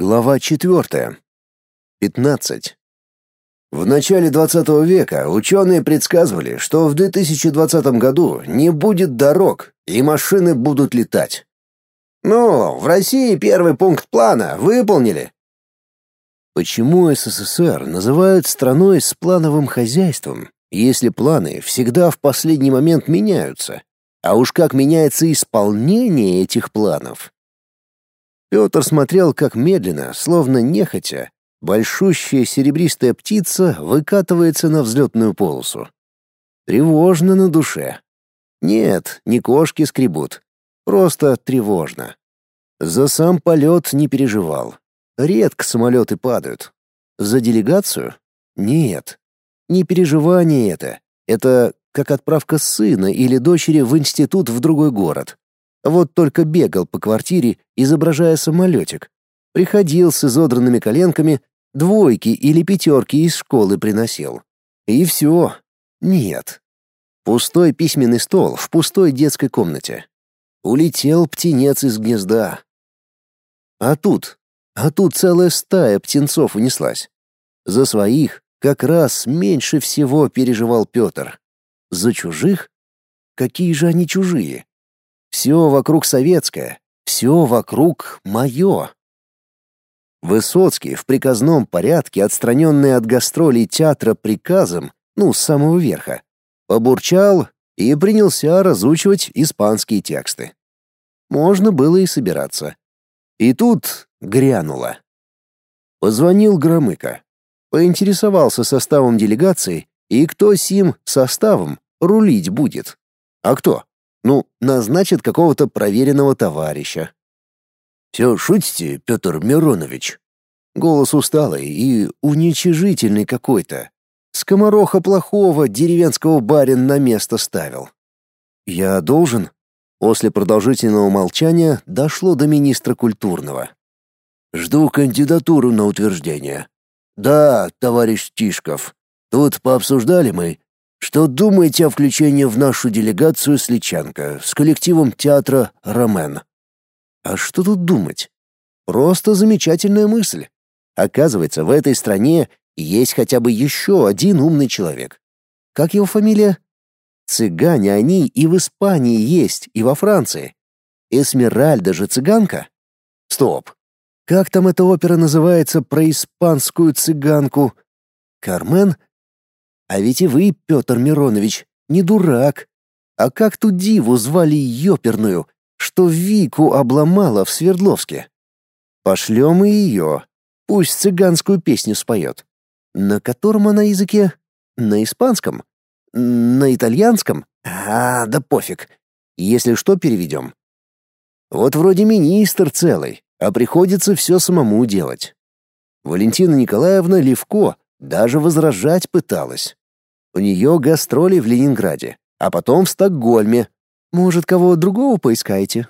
Глава 4. 15. В начале 20 века ученые предсказывали, что в 2020 году не будет дорог и машины будут летать. Ну, в России первый пункт плана выполнили. Почему СССР называют страной с плановым хозяйством, если планы всегда в последний момент меняются? А уж как меняется исполнение этих планов, Петр смотрел, как медленно, словно нехотя, большущая серебристая птица выкатывается на взлетную полосу. Тревожно на душе. Нет, не кошки скребут. Просто тревожно. За сам полет не переживал. Редко самолеты падают. За делегацию? Нет. Не переживание это. Это как отправка сына или дочери в институт в другой город. Вот только бегал по квартире, изображая самолетик. Приходил с изодранными коленками, двойки или пятерки из школы приносил. И все. Нет. Пустой письменный стол в пустой детской комнате. Улетел птенец из гнезда. А тут, а тут целая стая птенцов унеслась. За своих как раз меньше всего переживал Петр. За чужих? Какие же они чужие? Все вокруг советское, все вокруг мое. Высоцкий в приказном порядке, отстраненный от гастролей театра приказом, ну, с самого верха, побурчал и принялся разучивать испанские тексты. Можно было и собираться. И тут грянуло. Позвонил Громыко. Поинтересовался составом делегации и кто сим составом рулить будет. А кто? Ну, назначит какого-то проверенного товарища. «Все шутите, Петр Миронович?» Голос усталый и уничижительный какой-то. Скомороха плохого деревенского барин на место ставил. «Я должен?» После продолжительного молчания дошло до министра культурного. «Жду кандидатуру на утверждение». «Да, товарищ Тишков, тут пообсуждали мы, что думаете о включении в нашу делегацию Сличанка с коллективом театра «Ромен»? А что тут думать? Просто замечательная мысль. Оказывается, в этой стране есть хотя бы еще один умный человек. Как его фамилия? Цыгане они и в Испании есть, и во Франции. Эсмеральда же цыганка? Стоп. Как там эта опера называется про испанскую цыганку? Кармен — а ведь и вы, Петр Миронович, не дурак. А как ту диву звали ёперную, что Вику обломала в Свердловске? Пошлем и ее. Пусть цыганскую песню споет. На котором она языке? На испанском? На итальянском? А, да пофиг. Если что, переведем. Вот вроде министр целый, а приходится все самому делать. Валентина Николаевна Левко даже возражать пыталась. У нее гастроли в Ленинграде, а потом в Стокгольме. Может, кого другого поискаете?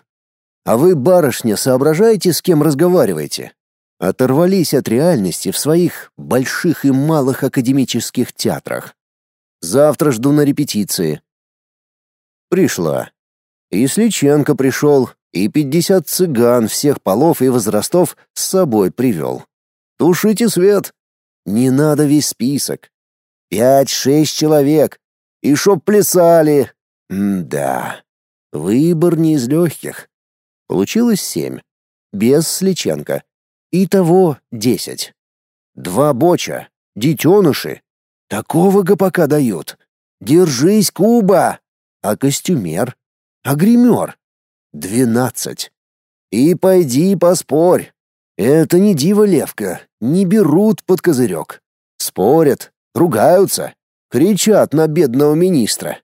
А вы, барышня, соображаете, с кем разговариваете? Оторвались от реальности в своих больших и малых академических театрах. Завтра жду на репетиции. Пришла. И Сличенко пришел, и пятьдесят цыган всех полов и возрастов с собой привел. Тушите свет. Не надо весь список. Пять-шесть человек. И чтоб плясали. М-да. Выбор не из легких. Получилось семь. Без Сличенко. Итого десять. Два боча. Детеныши. Такого гопака дают. Держись, Куба. А костюмер? А гример? Двенадцать. И пойди поспорь. Это не дива левка, не берут под козырек. Спорят, ругаются, кричат на бедного министра.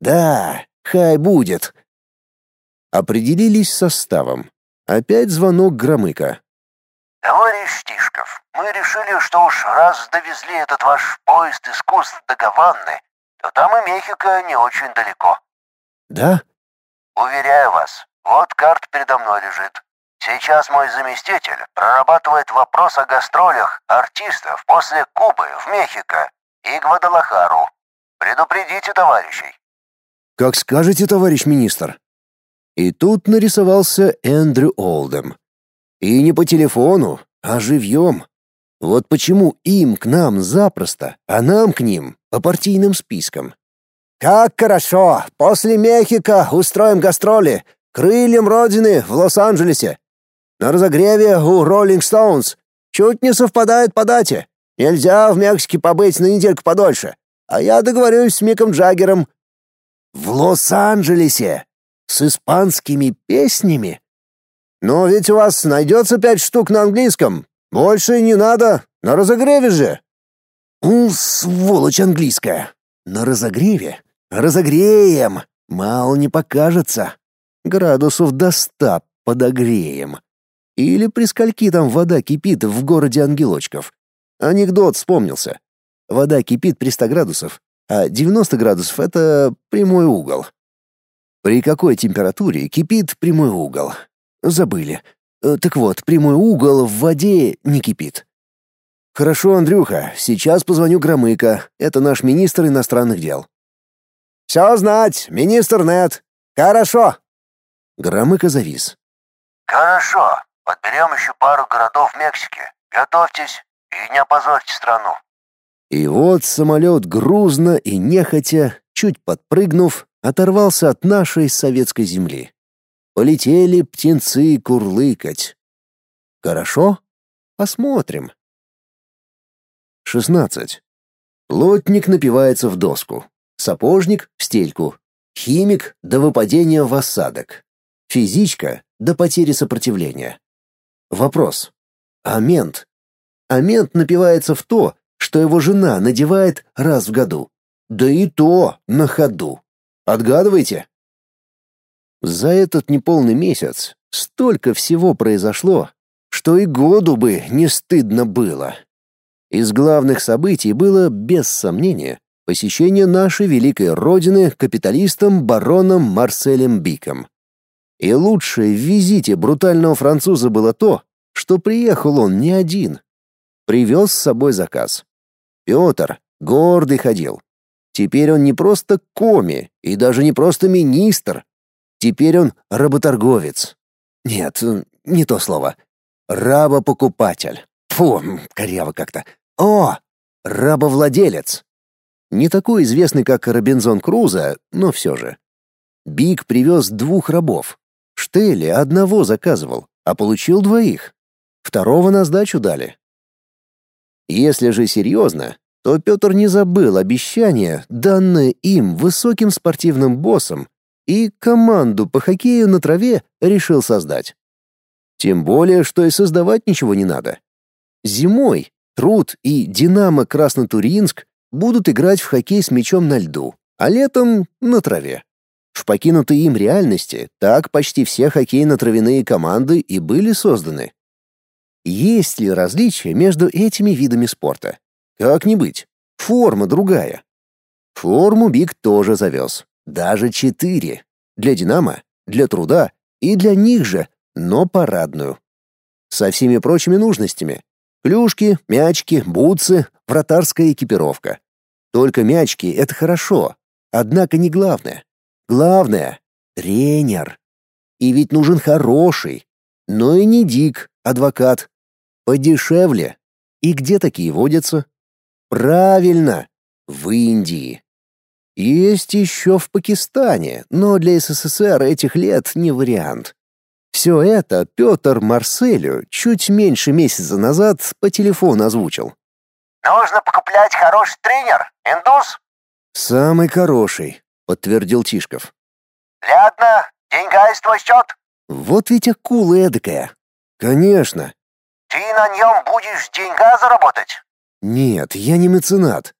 Да, хай будет. Определились составом. Опять звонок Громыка. Товарищ Тишков, мы решили, что уж раз довезли этот ваш поезд искусств до Гаваны, то там и Мехико не очень далеко. Да? Уверяю вас, вот карта передо мной лежит. Сейчас мой заместитель прорабатывает вопрос о гастролях артистов после Кубы в Мехико и Гвадалахару. Предупредите товарищей. Как скажете, товарищ министр. И тут нарисовался Эндрю Олдем. И не по телефону, а живьем. Вот почему им к нам запросто, а нам к ним по партийным спискам. «Как хорошо! После Мехико устроим гастроли! Крыльям Родины в Лос-Анджелесе! На разогреве у Роллинг Стоунс! Чуть не совпадает по дате! Нельзя в Мексике побыть на недельку подольше! А я договорюсь с Миком Джаггером!» «В Лос-Анджелесе! С испанскими песнями?» «Но ведь у вас найдется пять штук на английском! Больше не надо! На разогреве же!» «У, сволочь английская! На разогреве? Разогреем! Мало не покажется. Градусов до ста подогреем. Или при скольки там вода кипит в городе ангелочков. Анекдот вспомнился. Вода кипит при 100 градусов, а 90 градусов — это прямой угол. При какой температуре кипит прямой угол? Забыли. Э, так вот, прямой угол в воде не кипит. Хорошо, Андрюха, сейчас позвоню Громыко. Это наш министр иностранных дел. Все знать, министр Нет. Хорошо. Громыко завис. Хорошо. Подберем еще пару городов Мексики. Готовьтесь и не опозорьте страну. И вот самолет грузно и нехотя, чуть подпрыгнув, оторвался от нашей советской земли. Полетели птенцы курлыкать. Хорошо? Посмотрим. 16. Плотник напивается в доску, сапожник — в стельку, химик — до выпадения в осадок, физичка — до потери сопротивления. Вопрос. А мент? А мент напивается в то, что его жена надевает раз в году. Да и то на ходу. Отгадывайте. За этот неполный месяц столько всего произошло, что и году бы не стыдно было. Из главных событий было, без сомнения, посещение нашей великой родины капиталистом бароном Марселем Биком. И лучшее в визите брутального француза было то, что приехал он не один. Привез с собой заказ. Петр гордый ходил. Теперь он не просто коми и даже не просто министр. Теперь он работорговец. Нет, не то слово. Рабопокупатель. Фу, коряво как-то. О, рабовладелец. Не такой известный, как Робинзон Крузо, но все же. Биг привез двух рабов. Штелли одного заказывал, а получил двоих. Второго на сдачу дали. Если же серьезно, то Петр не забыл обещание, данное им высоким спортивным боссом, и команду по хоккею на траве решил создать. Тем более, что и создавать ничего не надо. Зимой Труд и Динамо Краснотурьинск будут играть в хоккей с мячом на льду, а летом — на траве. В покинутой им реальности так почти все хоккейно-травяные команды и были созданы. Есть ли различия между этими видами спорта? Как не быть? Форма другая. Форму Биг тоже завез. Даже четыре. Для «Динамо», для «Труда» и для них же, но парадную. Со всеми прочими нужностями, Плюшки, мячики, бутсы, вратарская экипировка. Только мячики — это хорошо, однако не главное. Главное — тренер. И ведь нужен хороший, но и не дик, адвокат. Подешевле. И где такие водятся? Правильно, в Индии. Есть еще в Пакистане, но для СССР этих лет не вариант. Все это Петр Марселю чуть меньше месяца назад по телефону озвучил. «Нужно покуплять хороший тренер, индус?» «Самый хороший», — подтвердил Тишков. «Ладно, деньга из твой счет?» «Вот ведь акула эдакая». «Конечно». «Ты на нем будешь деньга заработать?» «Нет, я не меценат».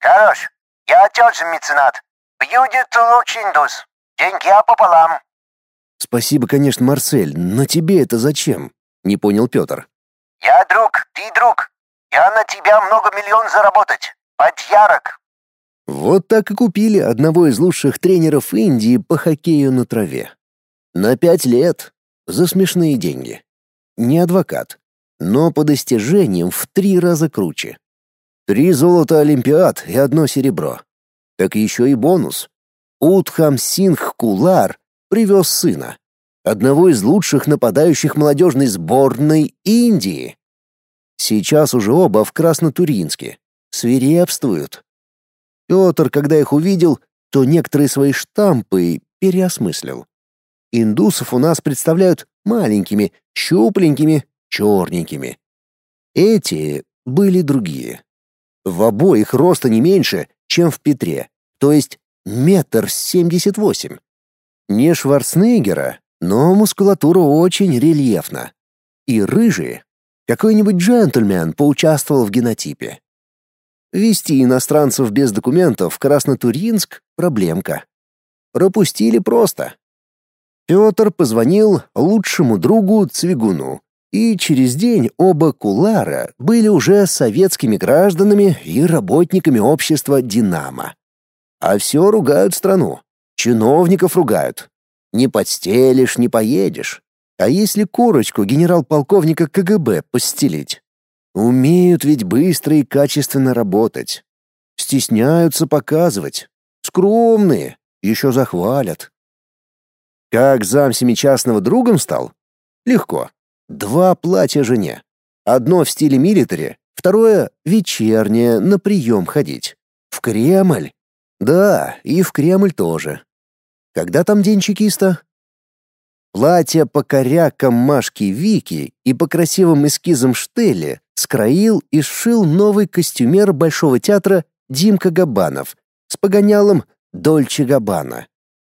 «Хорош, я тоже меценат. Будет лучший индус. Деньги пополам». Спасибо, конечно, Марсель, но тебе это зачем? Не понял Петр. Я друг, ты друг. Я на тебя много миллион заработать. Подъярок. Вот так и купили одного из лучших тренеров Индии по хоккею на траве. На пять лет. За смешные деньги. Не адвокат, но по достижениям в три раза круче. Три золота Олимпиад и одно серебро. Так еще и бонус. Утхам Сингх Кулар привез сына, одного из лучших нападающих молодежной сборной Индии. Сейчас уже оба в Краснотуринске. Свирепствуют. Петр, когда их увидел, то некоторые свои штампы переосмыслил. Индусов у нас представляют маленькими, щупленькими, черненькими. Эти были другие. В обоих роста не меньше, чем в Петре, то есть метр семьдесят восемь. Не Шварценеггера, но мускулатура очень рельефна. И рыжие. Какой-нибудь джентльмен поучаствовал в генотипе. Вести иностранцев без документов в Краснотуринск — проблемка. Пропустили просто. Петр позвонил лучшему другу Цвигуну, и через день оба кулара были уже советскими гражданами и работниками общества «Динамо». А все ругают страну. Чиновников ругают. Не подстелишь, не поедешь. А если корочку генерал-полковника КГБ постелить? Умеют ведь быстро и качественно работать. Стесняются показывать. Скромные, еще захвалят. Как зам семичастного другом стал? Легко. Два платья жене. Одно в стиле милитари, второе — вечернее, на прием ходить. В Кремль. Да, и в Кремль тоже. Когда там день чекиста? Платье по корякам Машки Вики и по красивым эскизам Штелли скроил и сшил новый костюмер Большого театра Димка Габанов с погонялом Дольче Габбана.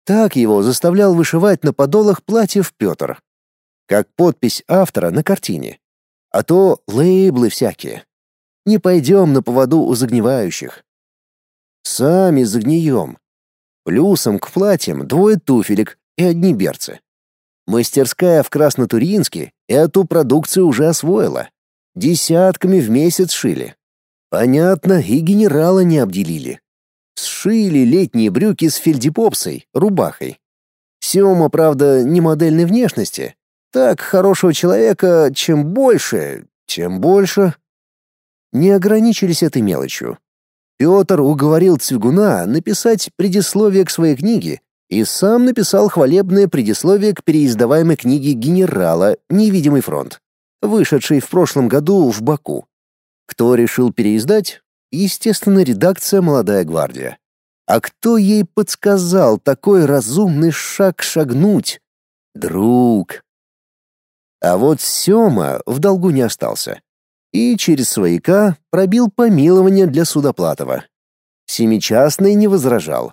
Так его заставлял вышивать на подолах платьев Петр. Как подпись автора на картине. А то лейблы всякие. Не пойдем на поводу у загнивающих. Сами загнием. Плюсом к платьям двое туфелек и одни берцы. Мастерская в Краснотуринске эту продукцию уже освоила. Десятками в месяц шили. Понятно, и генерала не обделили сшили летние брюки с фельдепопсой, рубахой. Сёма, правда, не модельной внешности. Так, хорошего человека, чем больше, тем больше. Не ограничились этой мелочью. Пётр уговорил Цвигуна написать предисловие к своей книге и сам написал хвалебное предисловие к переиздаваемой книге генерала «Невидимый фронт», вышедшей в прошлом году в Баку. Кто решил переиздать, Естественно, редакция «Молодая гвардия». А кто ей подсказал такой разумный шаг шагнуть? Друг. А вот Сёма в долгу не остался. И через свояка пробил помилование для Судоплатова. Семичастный не возражал.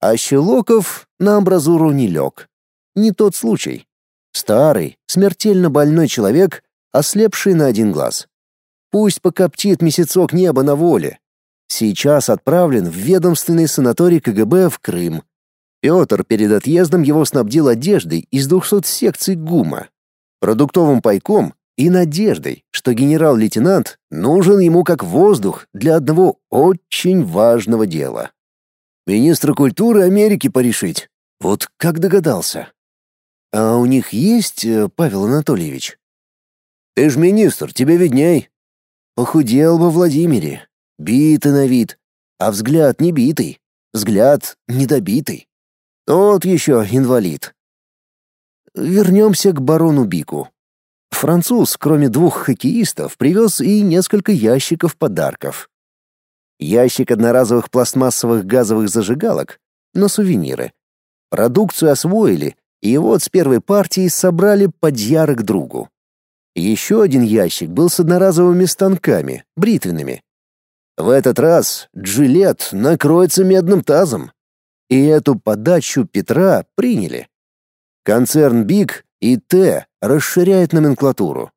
А Щелоков на амбразуру не лег. Не тот случай. Старый, смертельно больной человек, ослепший на один глаз. Пусть покоптит месяцок неба на воле. Сейчас отправлен в ведомственный санаторий КГБ в Крым. Петр перед отъездом его снабдил одеждой из 200 секций ГУМа, продуктовым пайком и надеждой, что генерал-лейтенант нужен ему как воздух для одного очень важного дела. Министра культуры Америки порешить. Вот как догадался. А у них есть, э, Павел Анатольевич? Ты ж министр, тебе видней. Похудел во Владимире. Битый на вид. А взгляд не битый. Взгляд недобитый. Тот еще инвалид. Вернемся к барону Бику. Француз, кроме двух хоккеистов, привез и несколько ящиков подарков. Ящик одноразовых пластмассовых газовых зажигалок на сувениры. Продукцию освоили, и вот с первой партии собрали подъяры к другу. Еще один ящик был с одноразовыми станками, бритвенными. В этот раз джилет накроется медным тазом. И эту подачу Петра приняли. Концерн «Биг» и «Т» расширяет номенклатуру.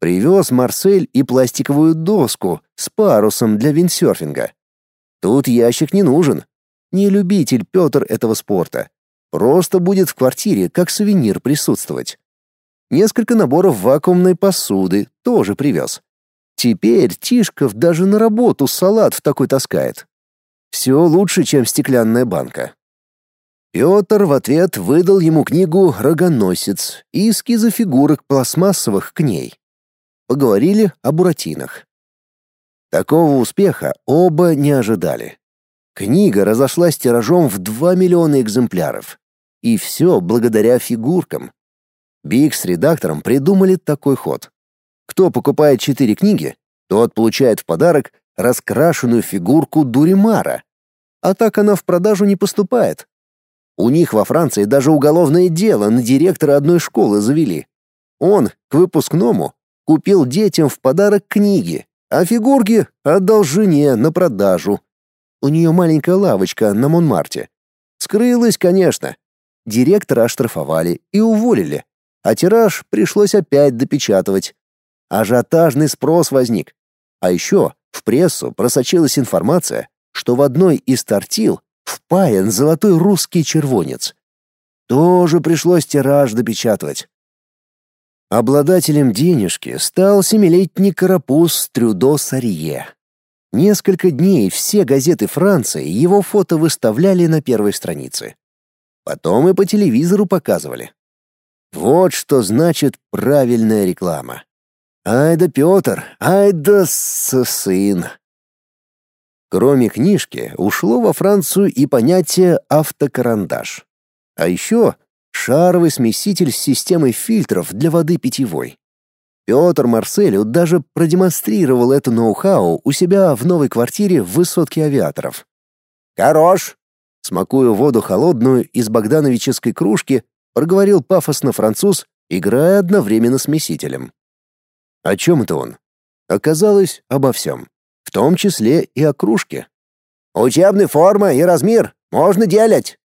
Привез Марсель и пластиковую доску с парусом для виндсерфинга. Тут ящик не нужен. Не любитель Петр этого спорта. Просто будет в квартире как сувенир присутствовать. Несколько наборов вакуумной посуды тоже привез. Теперь Тишков даже на работу салат в такой таскает. Все лучше, чем стеклянная банка. Петр в ответ выдал ему книгу «Рогоносец» и эскизы фигурок пластмассовых к ней. Поговорили о буратинах. Такого успеха оба не ожидали. Книга разошлась тиражом в 2 миллиона экземпляров. И все благодаря фигуркам. Биг с редактором придумали такой ход. Кто покупает четыре книги, тот получает в подарок раскрашенную фигурку Дуримара. А так она в продажу не поступает. У них во Франции даже уголовное дело на директора одной школы завели. Он к выпускному купил детям в подарок книги, а фигурки отдал жене на продажу. У нее маленькая лавочка на Монмарте. Скрылась, конечно. Директора оштрафовали и уволили, а тираж пришлось опять допечатывать. Ажиотажный спрос возник. А еще в прессу просочилась информация, что в одной из тортил впаян золотой русский червонец. Тоже пришлось тираж допечатывать. Обладателем денежки стал семилетний карапуз Трюдо Сарье. Несколько дней все газеты Франции его фото выставляли на первой странице. Потом и по телевизору показывали. Вот что значит правильная реклама. Ай да Петр, ай да сын. Кроме книжки, ушло во Францию и понятие автокарандаш. А еще шаровый смеситель с системой фильтров для воды питьевой. Петр Марселю даже продемонстрировал это ноу-хау у себя в новой квартире в высотке авиаторов. «Хорош!» Смакуя воду холодную из богдановической кружки, проговорил пафосно француз, играя одновременно смесителем. О чем это он? Оказалось, обо всем, в том числе и о кружке. «Учебная форма и размер можно делать!»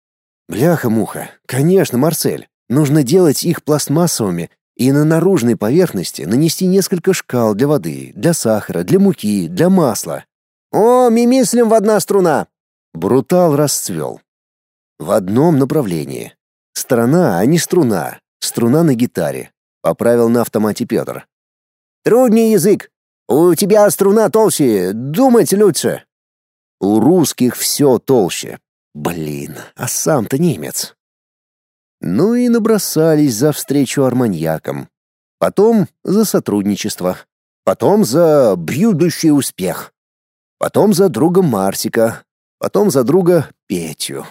Бляха-муха, конечно, Марсель. Нужно делать их пластмассовыми и на наружной поверхности нанести несколько шкал для воды, для сахара, для муки, для масла. «О, мимислим в одна струна!» Брутал расцвел. В одном направлении. Сторона, а не струна. Струна на гитаре. Поправил на автомате Петр. Труднее язык. У тебя струна толще, думать лучше. У русских все толще. Блин, а сам-то немец. Ну и набросались за встречу арманьякам. Потом за сотрудничество. Потом за будущий успех. Потом за друга Марсика. Потом за друга Петю.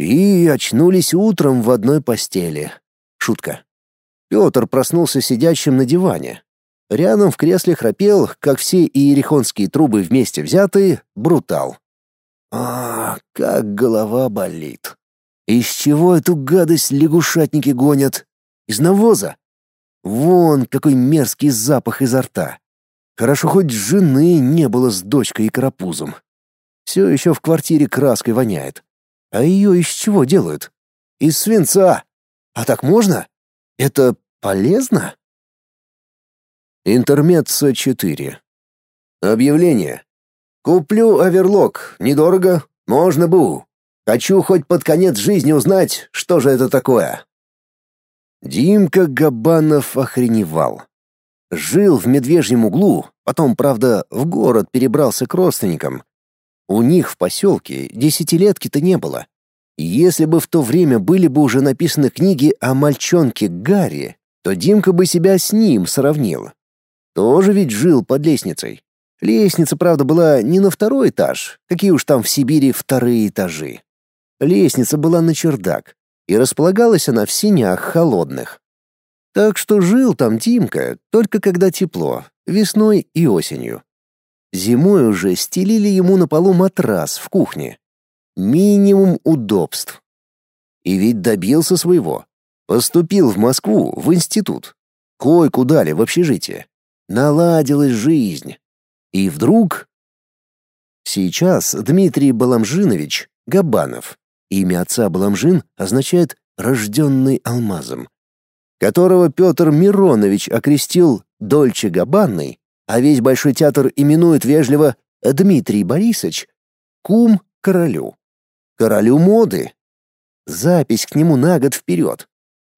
И очнулись утром в одной постели. Шутка. Петр проснулся сидящим на диване. Рядом в кресле храпел, как все иерихонские трубы вместе взятые, брутал. А, как голова болит. Из чего эту гадость лягушатники гонят? Из навоза? Вон какой мерзкий запах изо рта. Хорошо хоть жены не было с дочкой и карапузом. Все еще в квартире краской воняет. А ее из чего делают? Из свинца. А так можно? Это полезно? Интермеццо 4. Объявление. Куплю оверлок, недорого, можно бу. Хочу хоть под конец жизни узнать, что же это такое. Димка Габанов охреневал. Жил в медвежьем углу, потом, правда, в город перебрался к родственникам. У них в поселке десятилетки-то не было. Если бы в то время были бы уже написаны книги о мальчонке Гарри, то Димка бы себя с ним сравнил. Тоже ведь жил под лестницей. Лестница, правда, была не на второй этаж, какие уж там в Сибири вторые этажи. Лестница была на чердак, и располагалась она в синях холодных. Так что жил там Димка только когда тепло, весной и осенью. Зимой уже стелили ему на полу матрас в кухне. Минимум удобств. И ведь добился своего. Поступил в Москву, в институт. Койку дали в общежитие. Наладилась жизнь. И вдруг... Сейчас Дмитрий Баламжинович Габанов, имя отца Баламжин означает «рожденный алмазом», которого Петр Миронович окрестил Дольче Габанной, а весь Большой театр именует вежливо Дмитрий Борисович, кум королю королю моды. Запись к нему на год вперед.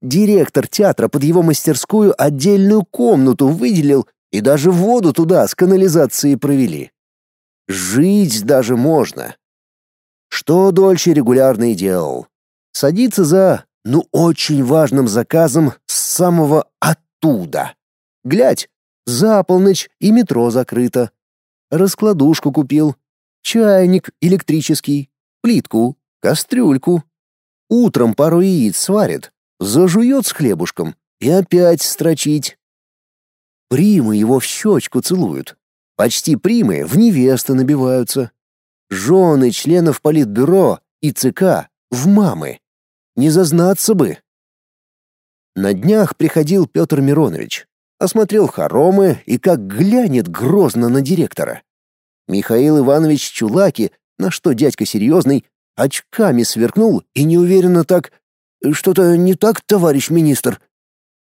Директор театра под его мастерскую отдельную комнату выделил и даже воду туда с канализацией провели. Жить даже можно. Что Дольче регулярно и делал. Садиться за, ну, очень важным заказом с самого оттуда. Глядь, за полночь и метро закрыто. Раскладушку купил. Чайник электрический плитку, кастрюльку. Утром пару яиц сварит, зажует с хлебушком и опять строчить. Примы его в щечку целуют. Почти примы в невесты набиваются. Жены членов политбюро и ЦК в мамы. Не зазнаться бы. На днях приходил Петр Миронович. Осмотрел хоромы и как глянет грозно на директора. Михаил Иванович Чулаки, на что дядька серьезный, очками сверкнул и неуверенно так... «Что-то не так, товарищ министр?»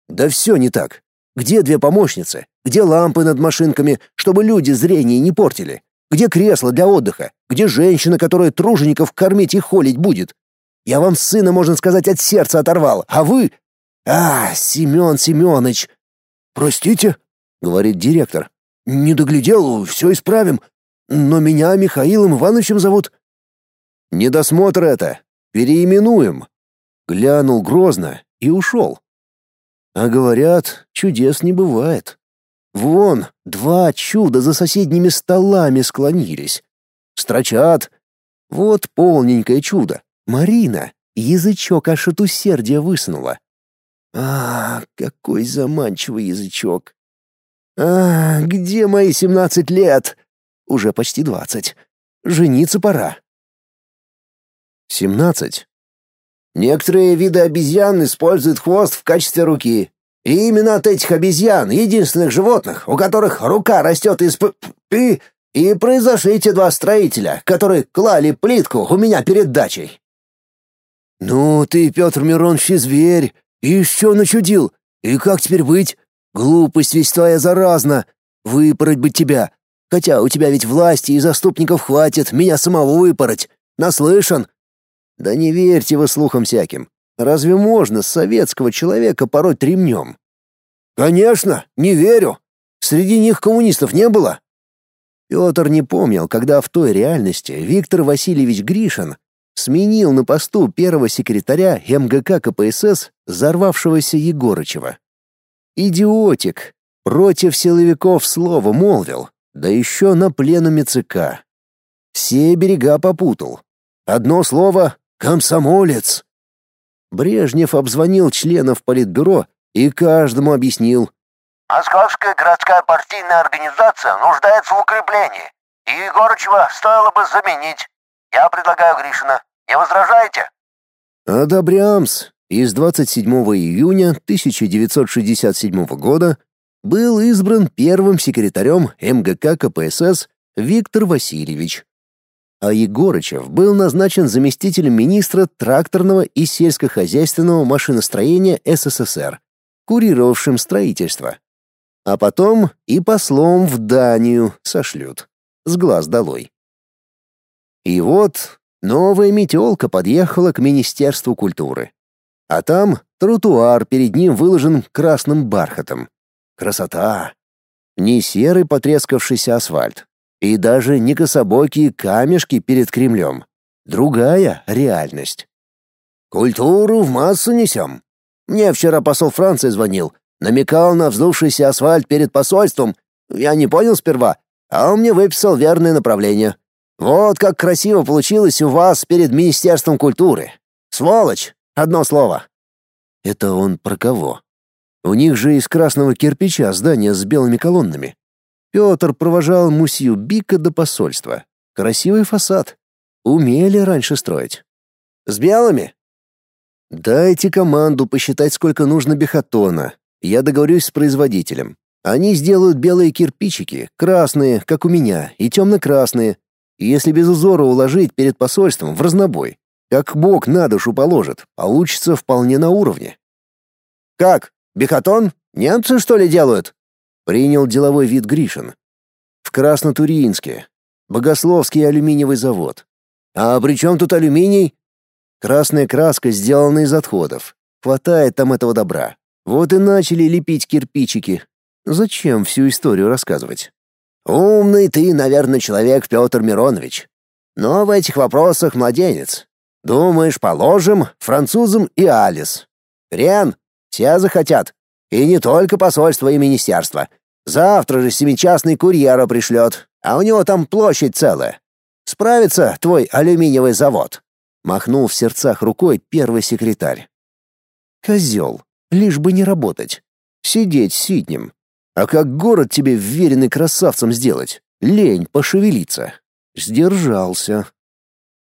«Да все не так. Где две помощницы? Где лампы над машинками, чтобы люди зрение не портили? Где кресло для отдыха? Где женщина, которая тружеников кормить и холить будет? Я вам сына, можно сказать, от сердца оторвал, а вы... А, Семен Семенович. Простите, говорит директор. Не доглядел, все исправим. Но меня Михаилом Ивановичем зовут. Недосмотр это. Переименуем. Глянул грозно и ушел. А говорят, чудес не бывает. Вон, два чуда за соседними столами склонились. Строчат. Вот полненькое чудо. Марина язычок аж от усердия высунула. А, какой заманчивый язычок. А, где мои семнадцать лет? Уже почти двадцать. Жениться пора. Семнадцать. Некоторые виды обезьян используют хвост в качестве руки. И именно от этих обезьян, единственных животных, у которых рука растет из и и произошли те два строителя, которые клали плитку у меня перед дачей. Ну ты, Петр Миронович, зверь, и еще начудил. И как теперь быть? Глупость ведь твоя заразна. Выпороть бы тебя. Хотя у тебя ведь власти и заступников хватит меня самого выпороть. Наслышан? Да не верьте вы слухам всяким. Разве можно советского человека пороть ремнем? Конечно, не верю. Среди них коммунистов не было. Петр не помнил, когда в той реальности Виктор Васильевич Гришин сменил на посту первого секретаря МГК КПСС взорвавшегося Егорычева. Идиотик, против силовиков слово молвил, да еще на пленуме ЦК. Все берега попутал. Одно слово — комсомолец. Брежнев обзвонил членов Политбюро и каждому объяснил. «Московская городская партийная организация нуждается в укреплении, и Егорычева стоило бы заменить. Я предлагаю Гришина. Не возражаете?» Одобрямс из 27 июня 1967 года был избран первым секретарем МГК КПСС Виктор Васильевич а Егорычев был назначен заместителем министра тракторного и сельскохозяйственного машиностроения СССР, курировавшим строительство. А потом и послом в Данию сошлют. С глаз долой. И вот новая метелка подъехала к Министерству культуры. А там тротуар перед ним выложен красным бархатом. Красота! Не серый потрескавшийся асфальт, и даже не кособокие камешки перед Кремлем. Другая реальность. Культуру в массу несем. Мне вчера посол Франции звонил, намекал на вздувшийся асфальт перед посольством. Я не понял сперва, а он мне выписал верное направление. Вот как красиво получилось у вас перед Министерством культуры. Сволочь, одно слово. Это он про кого? У них же из красного кирпича здание с белыми колоннами. Петр провожал Мусью Бика до посольства. Красивый фасад. Умели раньше строить. С белыми? Дайте команду посчитать, сколько нужно бехатона. Я договорюсь с производителем. Они сделают белые кирпичики, красные, как у меня, и темно-красные. Если без узора уложить перед посольством в разнобой, как Бог на душу положит, получится вполне на уровне. Как? Бехатон? Немцы что ли делают? Принял деловой вид Гришин. В Краснотуринске. Богословский алюминиевый завод. А при чем тут алюминий? Красная краска сделана из отходов. Хватает там этого добра. Вот и начали лепить кирпичики. Зачем всю историю рассказывать? Умный ты, наверное, человек, Петр Миронович. Но в этих вопросах младенец. Думаешь, положим французам и Алис. Рен, все захотят. И не только посольство и министерство. Завтра же семичастный курьера пришлет, а у него там площадь целая. Справится твой алюминиевый завод?» Махнул в сердцах рукой первый секретарь. «Козел, лишь бы не работать. Сидеть сиднем. А как город тебе вверенный красавцем сделать? Лень пошевелиться. Сдержался.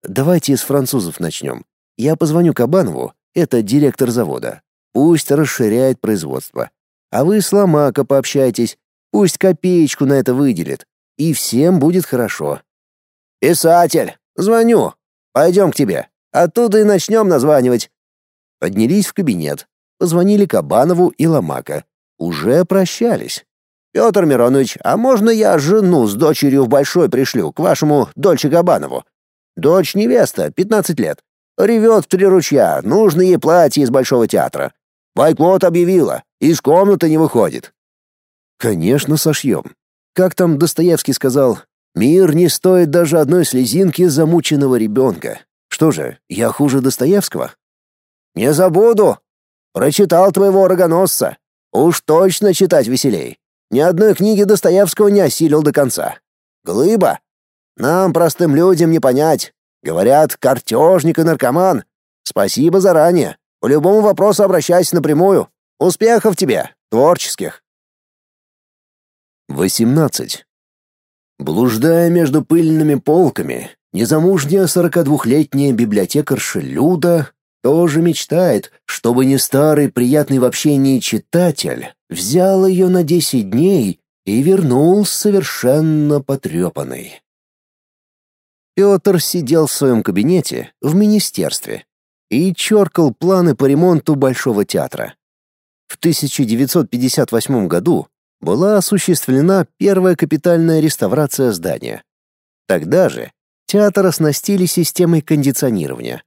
Давайте с французов начнем. Я позвоню Кабанову, это директор завода. Пусть расширяет производство. А вы с Ломако пообщайтесь, пусть копеечку на это выделит. И всем будет хорошо. «Писатель, звоню. Пойдем к тебе. Оттуда и начнем названивать». Поднялись в кабинет. Позвонили Кабанову и Ломако. Уже прощались. «Петр Миронович, а можно я жену с дочерью в Большой пришлю к вашему Дольче Габанову? Дочь невеста, 15 лет. Ревет в три ручья, нужно ей платье из Большого театра. Бойкот объявила, из комнаты не выходит». «Конечно, сошьем. Как там Достоевский сказал, мир не стоит даже одной слезинки замученного ребенка. Что же, я хуже Достоевского?» «Не забуду. Прочитал твоего рогоносца. Уж точно читать веселей. Ни одной книги Достоевского не осилил до конца. Глыба. Нам, простым людям, не понять. Говорят, картежник и наркоман. Спасибо заранее. По любому вопросу обращайся напрямую. Успехов тебе, творческих. 18. Блуждая между пыльными полками, незамужняя 42-летняя библиотекарша Люда тоже мечтает, чтобы не старый приятный в общении читатель взял ее на 10 дней и вернул совершенно потрепанный. Петр сидел в своем кабинете в министерстве и черкал планы по ремонту Большого театра. В 1958 году была осуществлена первая капитальная реставрация здания. Тогда же театр оснастили системой кондиционирования.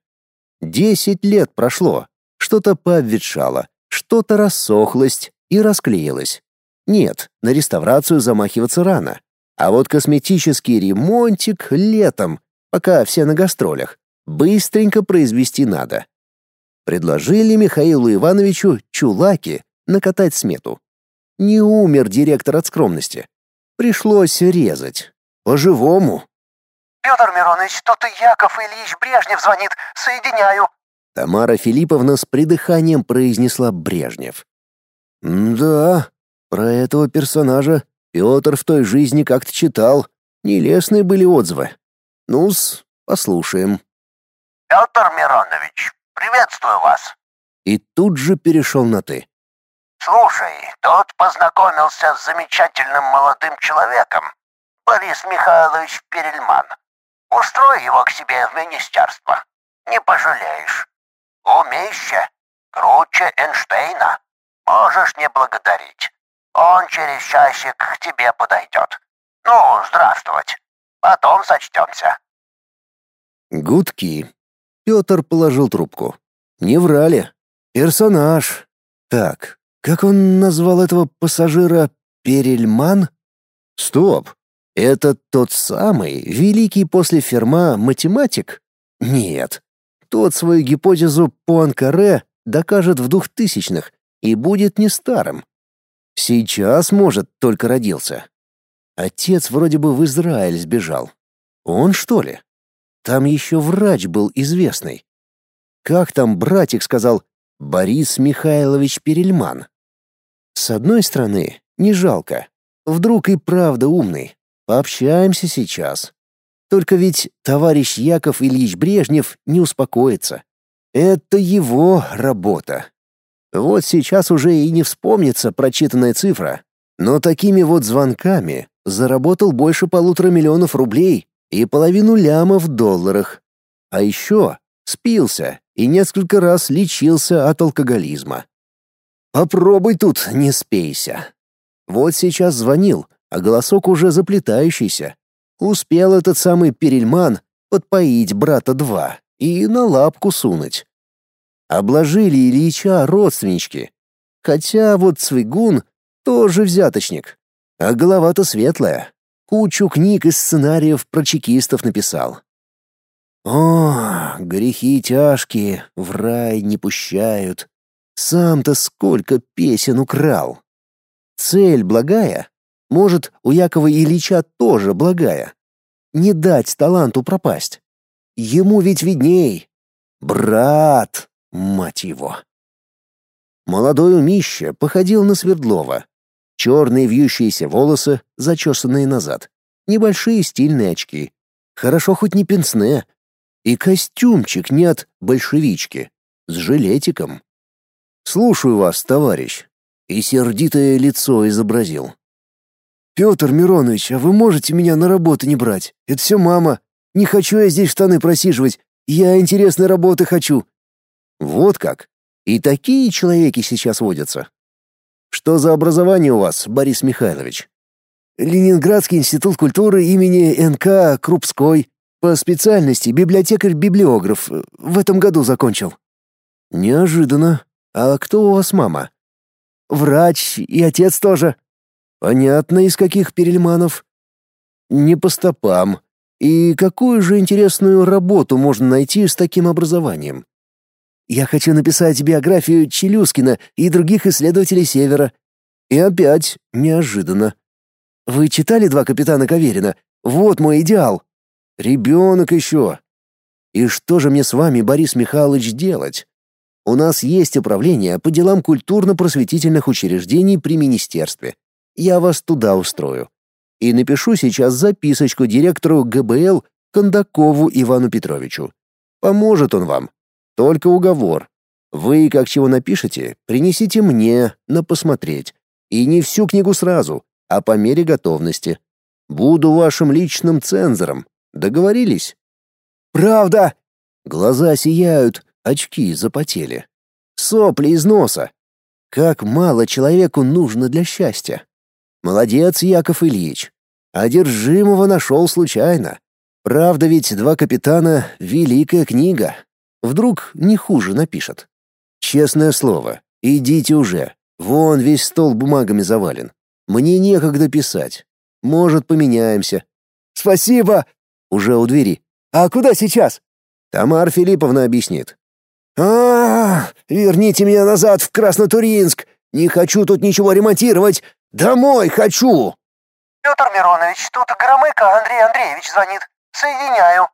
Десять лет прошло, что-то пообветшало, что-то рассохлось и расклеилось. Нет, на реставрацию замахиваться рано. А вот косметический ремонтик летом, пока все на гастролях, быстренько произвести надо. Предложили Михаилу Ивановичу Чулаки накатать смету. Не умер директор от скромности. Пришлось резать. По-живому. «Петр Миронович, тут и Яков Ильич Брежнев звонит. Соединяю». Тамара Филипповна с придыханием произнесла Брежнев. «Да, про этого персонажа Петр в той жизни как-то читал. Нелестные были отзывы. Ну-с, послушаем. Петр Миронович, приветствую вас. И тут же перешел на «ты». Слушай, тут познакомился с замечательным молодым человеком. Борис Михайлович Перельман. Устрой его к себе в министерство. Не пожалеешь. Умеще. Круче Эйнштейна. Можешь не благодарить. Он через часик к тебе подойдет. Ну, здравствовать. Потом сочтемся». Гудки. Петр положил трубку. Не врали. Персонаж. Так, как он назвал этого пассажира Перельман? Стоп. Это тот самый великий после Ферма математик? Нет. Тот свою гипотезу по Анкаре докажет в двухтысячных и будет не старым. Сейчас, может, только родился. Отец вроде бы в Израиль сбежал. Он, что ли? Там еще врач был известный. Как там братик сказал Борис Михайлович Перельман? С одной стороны, не жалко. Вдруг и правда умный. Пообщаемся сейчас. Только ведь товарищ Яков Ильич Брежнев не успокоится. Это его работа. Вот сейчас уже и не вспомнится прочитанная цифра, но такими вот звонками заработал больше полутора миллионов рублей и половину ляма в долларах. А еще спился и несколько раз лечился от алкоголизма. Попробуй тут не спейся. Вот сейчас звонил, а голосок уже заплетающийся. Успел этот самый Перельман подпоить брата-два и на лапку сунуть. Обложили Ильича родственнички. Хотя вот Цвигун тоже взяточник. А голова-то светлая. Кучу книг и сценариев про чекистов написал. О, грехи тяжкие, в рай не пущают. Сам-то сколько песен украл. Цель благая? Может, у Якова Ильича тоже благая? Не дать таланту пропасть. Ему ведь видней. Брат, Мать его. Молодой умище походил на Свердлова. Черные вьющиеся волосы, зачесанные назад. Небольшие стильные очки. Хорошо хоть не пенсне. И костюмчик не от большевички. С жилетиком. «Слушаю вас, товарищ». И сердитое лицо изобразил. «Петр Миронович, а вы можете меня на работу не брать? Это все мама. Не хочу я здесь штаны просиживать. Я интересной работы хочу». «Вот как? И такие человеки сейчас водятся. Что за образование у вас, Борис Михайлович?» Ленинградский институт культуры имени НК Крупской. По специальности библиотекарь-библиограф. В этом году закончил. Неожиданно. А кто у вас мама? Врач и отец тоже. Понятно, из каких перельманов. Не по стопам. И какую же интересную работу можно найти с таким образованием? Я хочу написать биографию Челюскина и других исследователей Севера. И опять неожиданно. Вы читали «Два капитана Каверина»? Вот мой идеал. Ребенок еще. И что же мне с вами, Борис Михайлович, делать? У нас есть управление по делам культурно-просветительных учреждений при министерстве. Я вас туда устрою. И напишу сейчас записочку директору ГБЛ Кондакову Ивану Петровичу. Поможет он вам. Только уговор. Вы, как чего напишете, принесите мне на посмотреть. И не всю книгу сразу, а по мере готовности. Буду вашим личным цензором. Договорились? Правда? Глаза сияют, очки запотели. Сопли из носа. Как мало человеку нужно для счастья. Молодец, Яков Ильич. Одержимого нашел случайно. Правда ведь «Два капитана» — великая книга. Вдруг не хуже напишет. Честное слово, идите уже. Вон весь стол бумагами завален. Мне некогда писать. Может, поменяемся. Спасибо. Уже у двери. А куда сейчас? Тамара Филипповна объяснит. А, -а, Верните меня назад в Краснотуринск! Не хочу тут ничего ремонтировать! Домой хочу!» «Петр Миронович, тут Громыко Андрей Андреевич звонит. Соединяю».